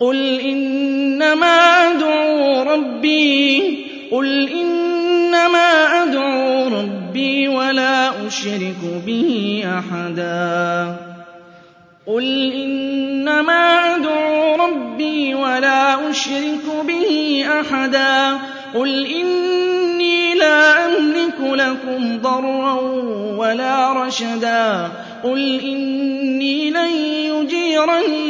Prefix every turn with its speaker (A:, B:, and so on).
A: قل إنما أدعو ربي قل إنما أدعو ربي ولا أشرك به أحدا قل إنما أدعو ربي ولا أشرك به أحدا قل إني لا أملك لكم ضرا ولا رشدا قل إني لن يجيرني